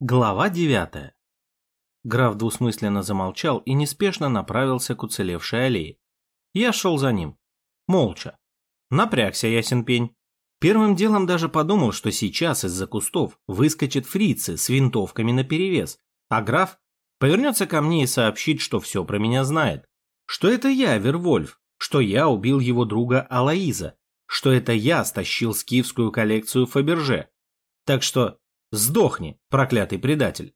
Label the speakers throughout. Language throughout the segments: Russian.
Speaker 1: Глава девятая. Граф двусмысленно замолчал и неспешно направился к уцелевшей аллее. Я шел за ним. Молча. Напрягся ясен пень. Первым делом даже подумал, что сейчас из-за кустов выскочат фрицы с винтовками наперевес, а граф повернется ко мне и сообщит, что все про меня знает. Что это я, Вервольф, что я убил его друга Алаиза, что это я стащил скифскую коллекцию Фаберже. Так что Сдохни, проклятый предатель.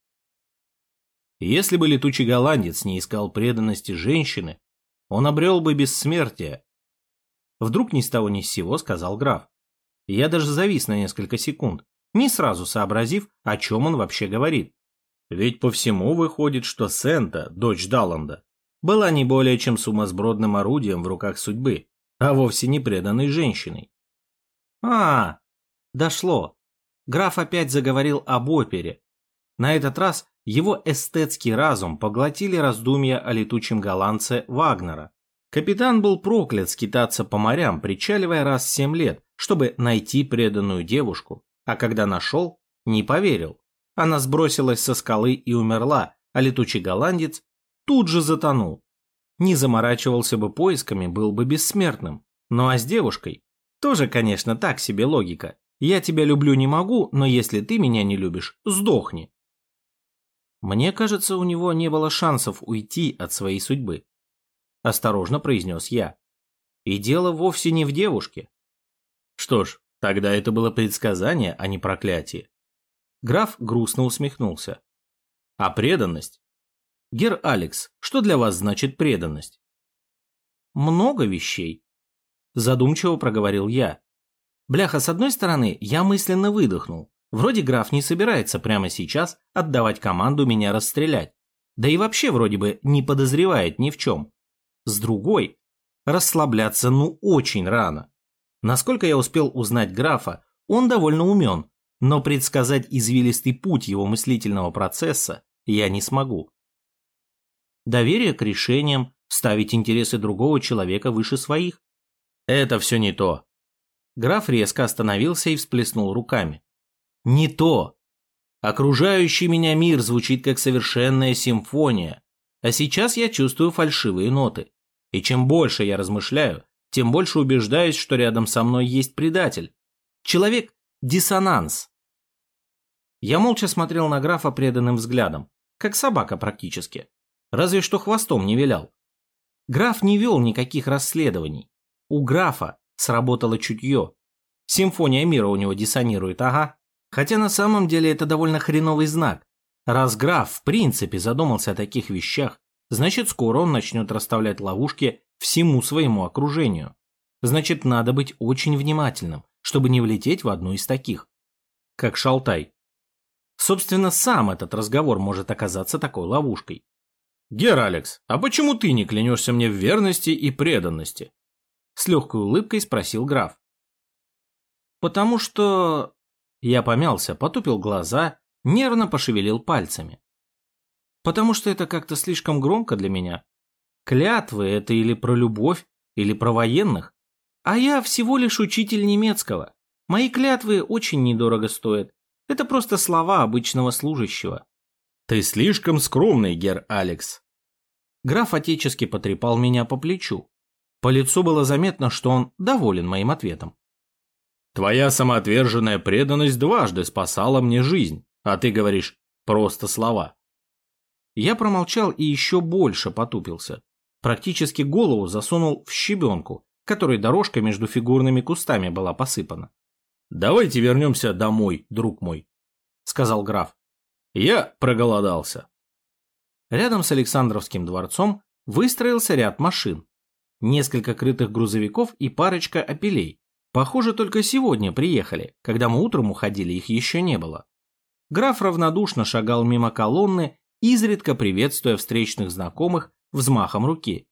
Speaker 1: Если бы летучий голландец не искал преданности женщины, он обрел бы бессмертие. Вдруг ни с того ни с сего сказал граф. Я даже завис на несколько секунд, не сразу сообразив, о чем он вообще говорит. Ведь по всему выходит, что Сента, дочь Далланда, была не более чем сумасбродным орудием в руках судьбы, а вовсе не преданной женщиной. А, дошло. Граф опять заговорил об опере. На этот раз его эстетский разум поглотили раздумья о летучем голландце Вагнера. Капитан был проклят скитаться по морям, причаливая раз в семь лет, чтобы найти преданную девушку, а когда нашел, не поверил. Она сбросилась со скалы и умерла, а летучий голландец тут же затонул. Не заморачивался бы поисками, был бы бессмертным. Ну а с девушкой? Тоже, конечно, так себе логика. Я тебя люблю не могу, но если ты меня не любишь, сдохни. Мне кажется, у него не было шансов уйти от своей судьбы. Осторожно произнес я. И дело вовсе не в девушке. Что ж, тогда это было предсказание, а не проклятие. Граф грустно усмехнулся. А преданность? Гер Алекс, что для вас значит преданность? Много вещей. Задумчиво проговорил я. Бляха, с одной стороны, я мысленно выдохнул. Вроде граф не собирается прямо сейчас отдавать команду меня расстрелять. Да и вообще вроде бы не подозревает ни в чем. С другой, расслабляться ну очень рано. Насколько я успел узнать графа, он довольно умен, но предсказать извилистый путь его мыслительного процесса я не смогу. Доверие к решениям, ставить интересы другого человека выше своих – это все не то. Граф резко остановился и всплеснул руками. «Не то! Окружающий меня мир звучит как совершенная симфония, а сейчас я чувствую фальшивые ноты. И чем больше я размышляю, тем больше убеждаюсь, что рядом со мной есть предатель. Человек – диссонанс. Я молча смотрел на графа преданным взглядом, как собака практически. Разве что хвостом не вилял. Граф не вел никаких расследований. У графа Сработало чутье. Симфония мира у него диссонирует, ага. Хотя на самом деле это довольно хреновый знак. Раз граф в принципе задумался о таких вещах, значит скоро он начнет расставлять ловушки всему своему окружению. Значит, надо быть очень внимательным, чтобы не влететь в одну из таких. Как Шалтай. Собственно, сам этот разговор может оказаться такой ловушкой. «Гер Алекс, а почему ты не клянешься мне в верности и преданности?» С легкой улыбкой спросил граф. «Потому что...» Я помялся, потупил глаза, нервно пошевелил пальцами. «Потому что это как-то слишком громко для меня. Клятвы — это или про любовь, или про военных. А я всего лишь учитель немецкого. Мои клятвы очень недорого стоят. Это просто слова обычного служащего». «Ты слишком скромный, гер Алекс». Граф отечески потрепал меня по плечу. По лицу было заметно, что он доволен моим ответом. «Твоя самоотверженная преданность дважды спасала мне жизнь, а ты говоришь просто слова». Я промолчал и еще больше потупился. Практически голову засунул в щебенку, которой дорожка между фигурными кустами была посыпана. «Давайте вернемся домой, друг мой», — сказал граф. «Я проголодался». Рядом с Александровским дворцом выстроился ряд машин, несколько крытых грузовиков и парочка опелей. Похоже, только сегодня приехали, когда мы утром уходили, их еще не было. Граф равнодушно шагал мимо колонны, изредка приветствуя встречных знакомых взмахом руки.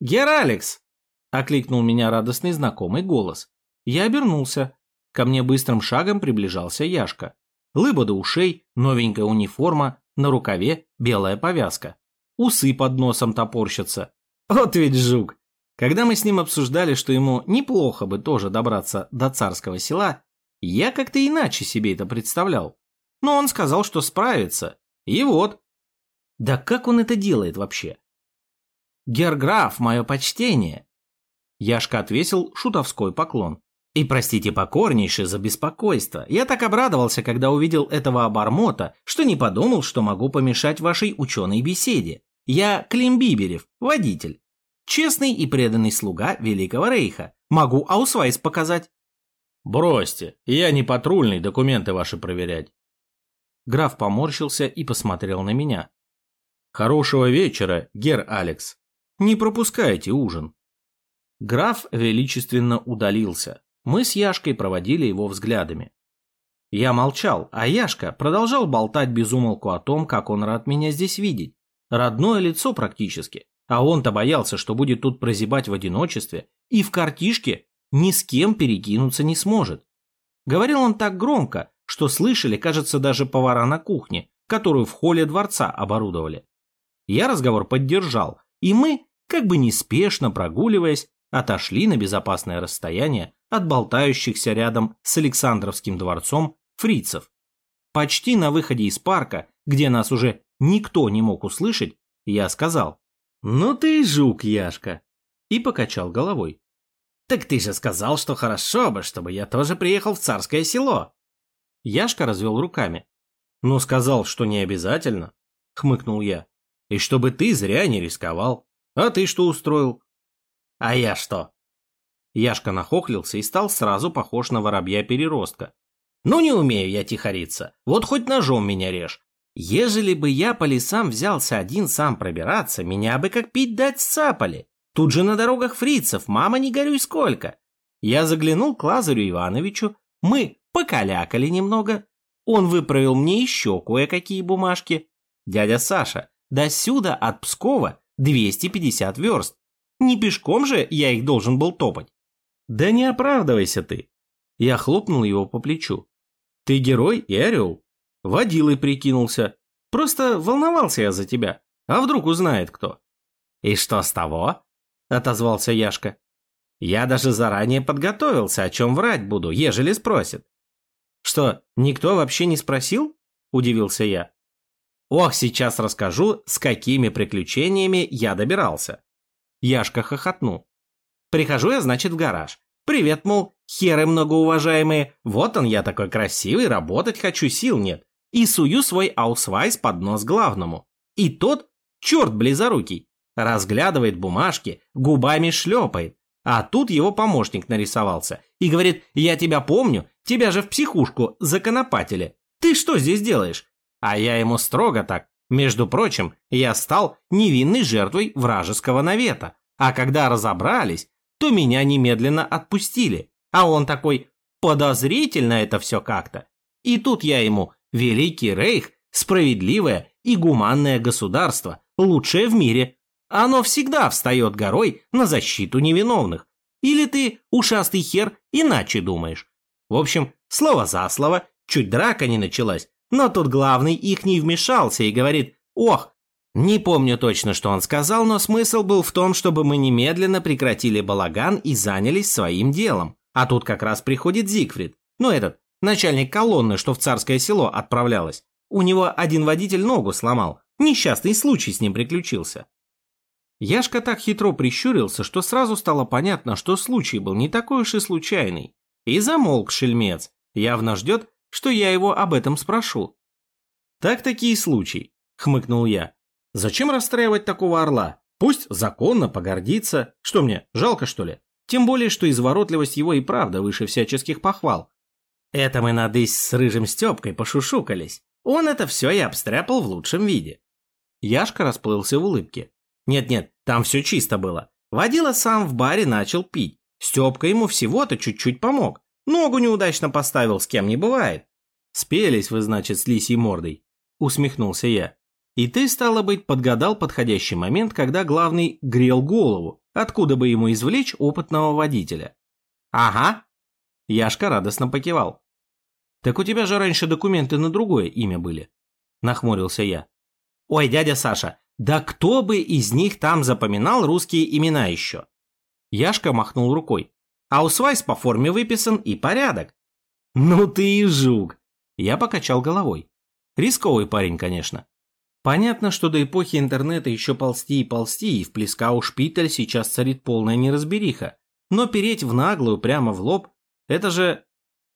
Speaker 1: «Гер Алекс!» – окликнул меня радостный знакомый голос. Я обернулся. Ко мне быстрым шагом приближался Яшка. Лыба до ушей, новенькая униформа, на рукаве белая повязка. Усы под носом топорщатся. Вот ведь жук! Когда мы с ним обсуждали, что ему неплохо бы тоже добраться до царского села, я как-то иначе себе это представлял. но он сказал, что справится. И вот. Да как он это делает вообще? Герр граф, мое почтение. Яшка отвесил шутовской поклон. И простите покорнейше за беспокойство. Я так обрадовался, когда увидел этого обормота, что не подумал, что могу помешать вашей ученой беседе. Я Клим Биберев, водитель. Честный и преданный слуга Великого Рейха. Могу аусвайс показать. Бросьте, я не патрульный, документы ваши проверять. Граф поморщился и посмотрел на меня. Хорошего вечера, гер Алекс. Не пропускайте ужин. Граф величественно удалился. Мы с Яшкой проводили его взглядами. Я молчал, а Яшка продолжал болтать без умолку о том, как он рад меня здесь видеть. Родное лицо практически. А он-то боялся, что будет тут прозябать в одиночестве и в картишке ни с кем перекинуться не сможет. Говорил он так громко, что слышали, кажется, даже повара на кухне, которую в холле дворца оборудовали. Я разговор поддержал, и мы, как бы неспешно прогуливаясь, отошли на безопасное расстояние от болтающихся рядом с Александровским дворцом фрицев. Почти на выходе из парка, где нас уже никто не мог услышать, я сказал «Ну ты жук, Яшка!» и покачал головой. «Так ты же сказал, что хорошо бы, чтобы я тоже приехал в царское село!» Яшка развел руками. «Ну, сказал, что не обязательно», — хмыкнул я. «И чтобы ты зря не рисковал. А ты что устроил?» «А я что?» Яшка нахохлился и стал сразу похож на воробья-переростка. «Ну не умею я тихориться, вот хоть ножом меня режь. Ежели бы я по лесам взялся один сам пробираться, меня бы как пить дать сцапали. Тут же на дорогах фрицев, мама не горюй сколько. Я заглянул к Лазарю Ивановичу, мы покалякали немного. Он выправил мне еще кое-какие бумажки. Дядя Саша, до сюда от Пскова 250 верст. Не пешком же я их должен был топать. Да не оправдывайся ты. Я хлопнул его по плечу. Ты герой и орел. Водилой прикинулся. Просто волновался я за тебя. А вдруг узнает кто? И что с того? Отозвался Яшка. Я даже заранее подготовился, о чем врать буду, ежели спросят. Что, никто вообще не спросил? Удивился я. Ох, сейчас расскажу, с какими приключениями я добирался. Яшка хохотнул. Прихожу я, значит, в гараж. Привет, мол, герры многоуважаемые, вот он я такой красивый, работать хочу, сил нет. И сую свой аусвайс под нос главному. И тот, черт близорукий, разглядывает бумажки, губами шлепает. А тут его помощник нарисовался и говорит, я тебя помню, тебя же в психушку законопатили. Ты что здесь делаешь? А я ему строго так. Между прочим, я стал невинной жертвой вражеского навета. А когда разобрались, то меня немедленно отпустили. А он такой, подозрительно это все как-то. И тут я ему, Великий Рейх, справедливое и гуманное государство, лучшее в мире. Оно всегда встает горой на защиту невиновных. Или ты, ушастый хер, иначе думаешь? В общем, слово за слово, чуть драка не началась, но тут главный их не вмешался и говорит «Ох, не помню точно, что он сказал, но смысл был в том, чтобы мы немедленно прекратили балаган и занялись своим делом. А тут как раз приходит Зигфрид, ну этот, начальник колонны, что в царское село отправлялась. У него один водитель ногу сломал, несчастный случай с ним приключился. Яшка так хитро прищурился, что сразу стало понятно, что случай был не такой уж и случайный. И замолк шельмец, явно ждет, что я его об этом спрошу. «Так такие случаи», — хмыкнул я. «Зачем расстраивать такого орла? Пусть законно погордится. Что мне, жалко что ли? Тем более, что изворотливость его и правда выше всяческих похвал. Это мы надысь с рыжим Степкой пошушукались. Он это все и обстряпал в лучшем виде». Яшка расплылся в улыбке. «Нет-нет, там все чисто было. Водила сам в баре начал пить. Степка ему всего-то чуть-чуть помог. Ногу неудачно поставил, с кем не бывает. Спелись вы, значит, с лисьей мордой, усмехнулся я. И ты, стало быть, подгадал подходящий момент, когда главный грел голову, откуда бы ему извлечь опытного водителя. Ага. Яшка радостно покивал. Так у тебя же раньше документы на другое имя были. Нахмурился я. Ой, дядя Саша, да кто бы из них там запоминал русские имена еще? Яшка махнул рукой. Аусвайс по форме выписан и порядок. Ну ты и жук. Я покачал головой. Рисковый парень, конечно. Понятно, что до эпохи интернета еще ползти и ползти, и в Плескау шпиталь сейчас царит полная неразбериха. Но переть в наглую прямо в лоб – это же...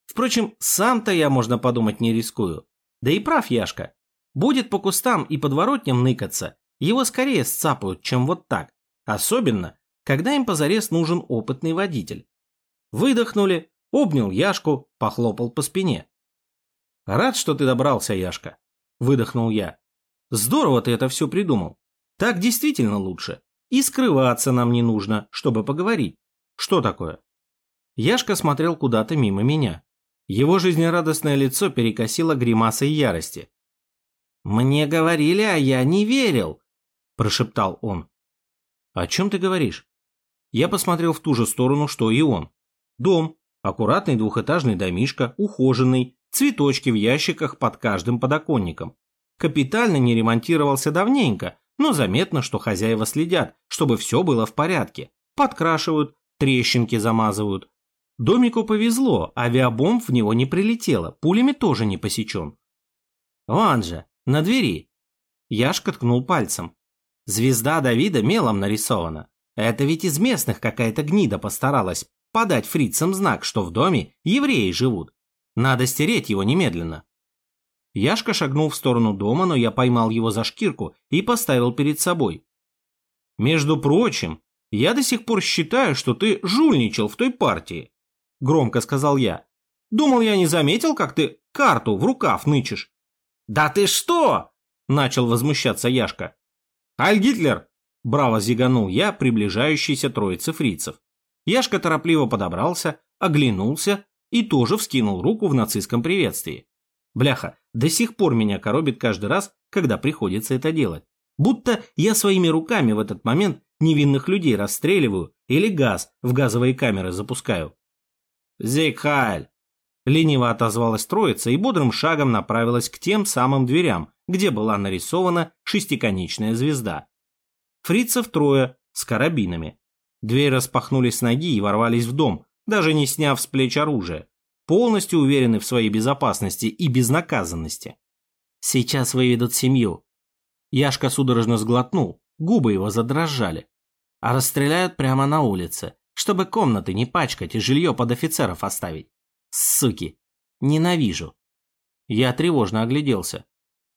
Speaker 1: Впрочем, сам-то я, можно подумать, не рискую. Да и прав Яшка. Будет по кустам и подворотням ныкаться, его скорее сцапают, чем вот так. Особенно, когда им позарез нужен опытный водитель. Выдохнули, обнял Яшку, похлопал по спине. «Рад, что ты добрался, Яшка», — выдохнул я. «Здорово ты это все придумал. Так действительно лучше. И скрываться нам не нужно, чтобы поговорить. Что такое?» Яшка смотрел куда-то мимо меня. Его жизнерадостное лицо перекосило гримасой ярости. «Мне говорили, а я не верил», – прошептал он. «О чем ты говоришь?» Я посмотрел в ту же сторону, что и он. Дом, аккуратный двухэтажный домишко, ухоженный, цветочки в ящиках под каждым подоконником. Капитально не ремонтировался давненько, но заметно, что хозяева следят, чтобы все было в порядке. Подкрашивают, трещинки замазывают. Домику повезло, авиабомб в него не прилетело, пулями тоже не посечен. «Вон же, на двери!» Яшка ткнул пальцем. «Звезда Давида мелом нарисована. Это ведь из местных какая-то гнида постаралась подать фрицам знак, что в доме евреи живут. Надо стереть его немедленно. Яшка шагнул в сторону дома, но я поймал его за шкирку и поставил перед собой. «Между прочим, я до сих пор считаю, что ты жульничал в той партии», — громко сказал я. «Думал, я не заметил, как ты карту в рукав нычешь». «Да ты что?» — начал возмущаться Яшка. «Аль Гитлер!» — браво зиганул я приближающейся троице фрицев. Яшка торопливо подобрался, оглянулся и тоже вскинул руку в нацистском приветствии. Бляха, до сих пор меня коробит каждый раз, когда приходится это делать. Будто я своими руками в этот момент невинных людей расстреливаю или газ в газовые камеры запускаю. «Зейхайль!» Лениво отозвалась троица и бодрым шагом направилась к тем самым дверям, где была нарисована шестиконечная звезда. Фрицев трое с карабинами. Двери распахнулись с ноги и ворвались в дом, даже не сняв с плеч оружие, полностью уверены в своей безопасности и безнаказанности. Сейчас выведут семью. Яшка судорожно сглотнул, губы его задрожали. А расстреляют прямо на улице, чтобы комнаты не пачкать и жилье под офицеров оставить. Суки! Ненавижу. Я тревожно огляделся.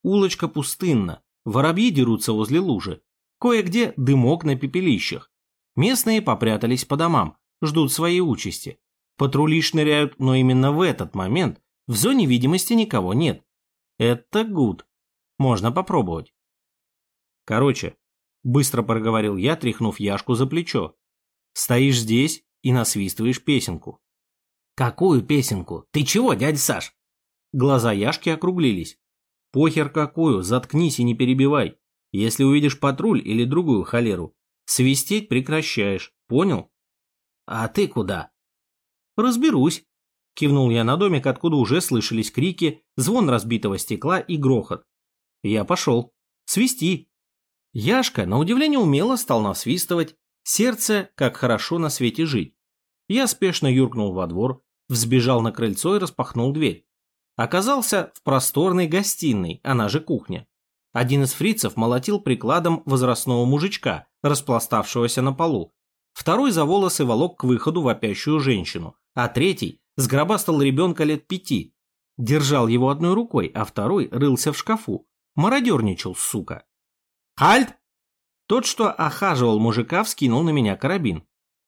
Speaker 1: Улочка пустынна, воробьи дерутся возле лужи. Кое-где дымок на пепелищах. Местные попрятались по домам, ждут своей участи. Патрули шныряют, но именно в этот момент в зоне видимости никого нет. Это гуд. Можно попробовать. Короче, быстро проговорил я, тряхнув Яшку за плечо. Стоишь здесь и насвистываешь песенку. Какую песенку? Ты чего, дядя Саш? Глаза Яшки округлились. Похер какую, заткнись и не перебивай. Если увидишь патруль или другую холеру, свистеть прекращаешь, понял? «А ты куда?» «Разберусь», – кивнул я на домик, откуда уже слышались крики, звон разбитого стекла и грохот. Я пошел. Свисти. Яшка, на удивление умело, стал насвистывать. Сердце, как хорошо на свете жить. Я спешно юркнул во двор, взбежал на крыльцо и распахнул дверь. Оказался в просторной гостиной, она же кухня. Один из фрицев молотил прикладом возрастного мужичка, распластавшегося на полу, Второй за волосы волок к выходу вопящую женщину, а третий сгробастал ребенка лет пяти. Держал его одной рукой, а второй рылся в шкафу. Мародерничал, сука. «Хальт!» Тот, что охаживал мужика, вскинул на меня карабин.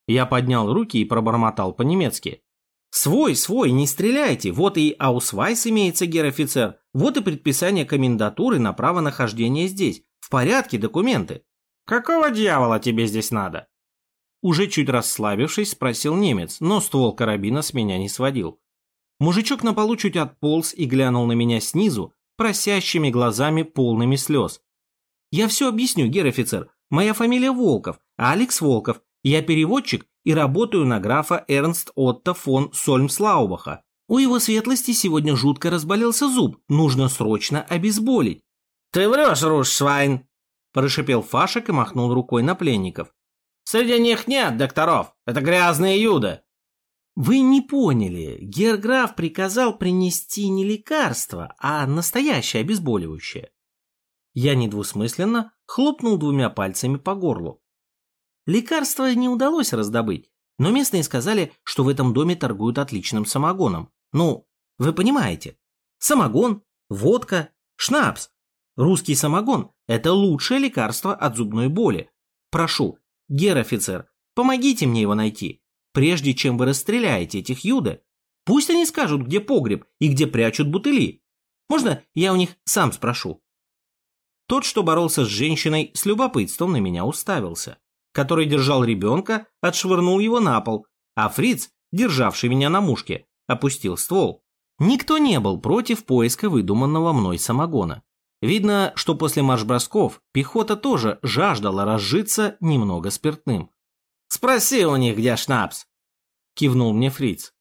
Speaker 1: Я поднял руки и пробормотал по-немецки. «Свой, свой, не стреляйте! Вот и аусвайс имеется, герр офицер, вот и предписание комендатуры на право нахождения здесь. В порядке документы». «Какого дьявола тебе здесь надо?» Уже чуть расслабившись, спросил немец, но ствол карабина с меня не сводил. Мужичок на полу чуть отполз и глянул на меня снизу, просящими глазами полными слез. «Я все объясню, гер-офицер. Моя фамилия Волков, а Алекс Волков. Я переводчик и работаю на графа Эрнст Отто фон Сольмслаубаха. У его светлости сегодня жутко разболелся зуб, нужно срочно обезболить». «Ты врешь, Рушшвайн!» – прошипел Фашек и махнул рукой на пленников. Среди них нет докторов. Это грязные юды. Вы не поняли, Герграф приказал принести не лекарство, а настоящее обезболивающее. Я недвусмысленно хлопнул двумя пальцами по горлу. Лекарство не удалось раздобыть, но местные сказали, что в этом доме торгуют отличным самогоном. Ну, вы понимаете, самогон, водка, шнапс. Русский самогон – это лучшее лекарство от зубной боли. Прошу, гер-офицер, помогите мне его найти. Прежде чем вы расстреляете этих юды, пусть они скажут, где погреб и где прячут бутыли. Можно я у них сам спрошу? Тот, что боролся с женщиной, с любопытством на меня уставился. Который держал ребенка, отшвырнул его на пол, а фриц, державший меня на мушке, опустил ствол. Никто не был против поиска выдуманного мной самогона. Видно, что после марш-бросков пехота тоже жаждала разжиться немного спиртным. «Спроси у них, где шнапс!» – кивнул мне фриц.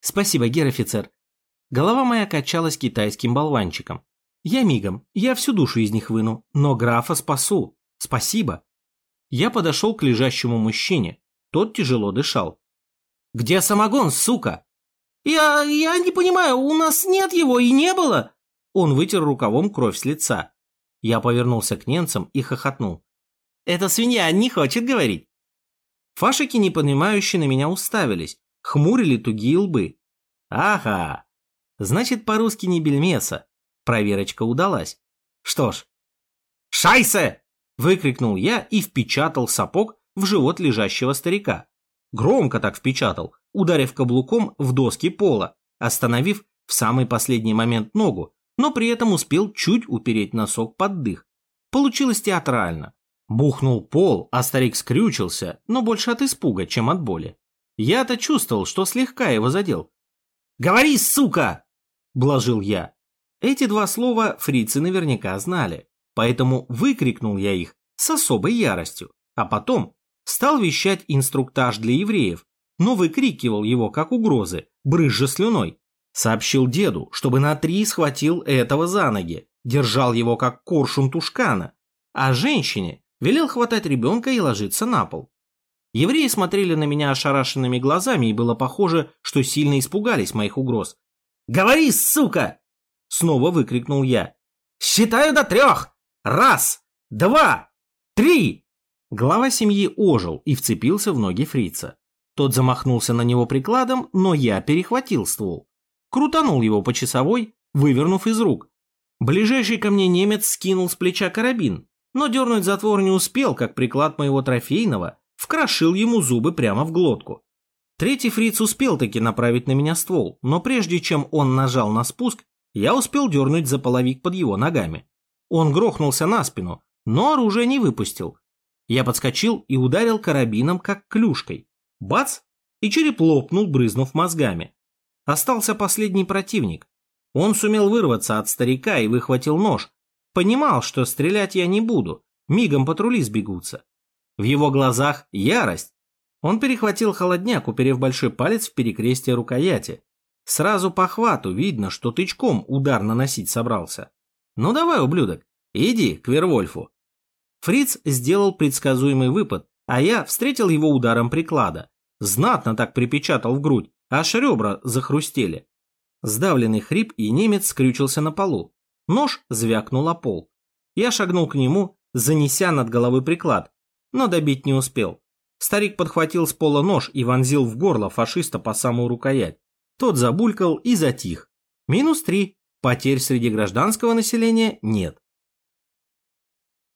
Speaker 1: «Спасибо, гер-офицер». Голова моя качалась китайским болванчиком. «Я мигом, я всю душу из них выну, но графа спасу. Спасибо». Я подошел к лежащему мужчине. Тот тяжело дышал. «Где самогон, сука?» «Я... я не понимаю, у нас нет его и не было!» Он вытер рукавом кровь с лица. Я повернулся к немцам и хохотнул. «Эта свинья не хочет говорить!» Фашики, непонимающие, на меня уставились, хмурили тугие лбы. «Ага, значит, по-русски не бельмеса. Проверочка удалась. Что ж...» «Шайсе!» – выкрикнул я и впечатал сапог в живот лежащего старика. Громко так впечатал, ударив каблуком в доски пола, остановив в самый последний момент ногу, но при этом успел чуть упереть носок под дых. Получилось театрально. Бухнул пол, а старик скрючился, но больше от испуга, чем от боли. Я-то чувствовал, что слегка его задел. «Говори, сука!» – блажил я. Эти два слова фрицы наверняка знали, поэтому выкрикнул я их с особой яростью, а потом стал вещать инструктаж для евреев, но выкрикивал его как угрозы, брызжа слюной. Сообщил деду, чтобы на три схватил этого за ноги, держал его как коршун тушкана, а женщине велел хватать ребенка и ложиться на пол. Евреи смотрели на меня ошарашенными глазами, и было похоже, что сильно испугались моих угроз. «Говори, сука!» — снова выкрикнул я. «Считаю до трех! Раз, два, три!» Глава семьи ожил и вцепился в ноги фрица. Тот замахнулся на него прикладом, но я перехватил ствол. Крутанул его по часовой, вывернув из рук. Ближайший ко мне немец скинул с плеча карабин, но дернуть затвор не успел, как приклад моего трофейного вкрошил ему зубы прямо в глотку. Третий фриц успел таки направить на меня ствол, но прежде чем он нажал на спуск, я успел дернуть за половик под его ногами. Он грохнулся на спину, но оружие не выпустил. Я подскочил и ударил карабином, как клюшкой. Бац! И череп лопнул, брызнув мозгами. Остался последний противник. Он сумел вырваться от старика и выхватил нож. Понимал, что стрелять я не буду, мигом патрули сбегутся. В его глазах ярость. Он перехватил холодняк, уперев большой палец в перекрестие рукояти. Сразу по хвату видно, что тычком удар наносить собрался. «Ну давай, ублюдок, иди к Вервольфу». Фриц сделал предсказуемый выпад, а я встретил его ударом приклада. Знатно так припечатал в грудь, аж ребра захрустели. Сдавленный хрип, и немец скрючился на полу. Нож звякнул о пол. Я шагнул к нему, занеся над головой приклад, но добить не успел. Старик подхватил с пола нож и вонзил в горло фашиста по самую рукоять. Тот забулькал и затих. Минус три. Потерь среди гражданского населения нет.